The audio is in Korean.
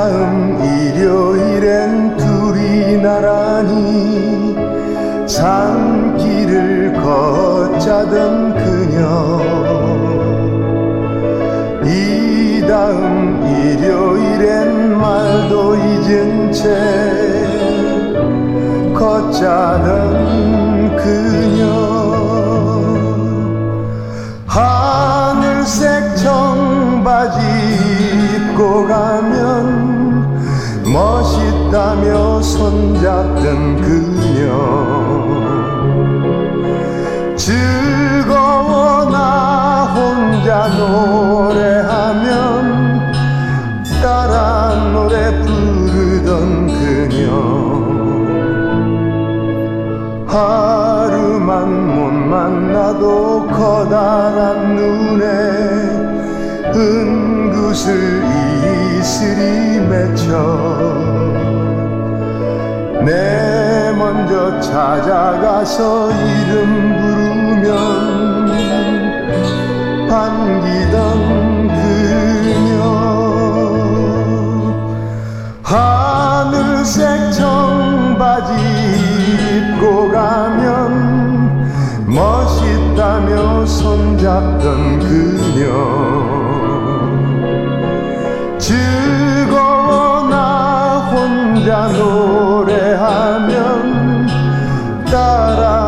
다음 일요일엔 둘이 나란히 산길을 걷자던 그녀. 이 다음 일요일엔 말도 잊은 채 걷자던 그녀. 하늘색 청바지 손잡던 그녀. 즐거워 나 혼자 노래하면 따라 노래 부르던 그녀. 하루만 못 만나도 커다란 눈에 은구슬 이슬이 맺혀 내 먼저 찾아가서 이름 부르면 반기던 그녀. 하늘색 청바지 입고 가면 멋있다며 손잡던 그녀. 즐거워 나 혼자 놀 तारा